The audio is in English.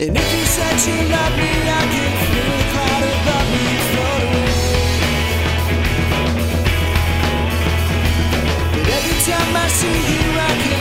And if you said you loved me, I could feel the cloud above me float away. But every time I see you, I can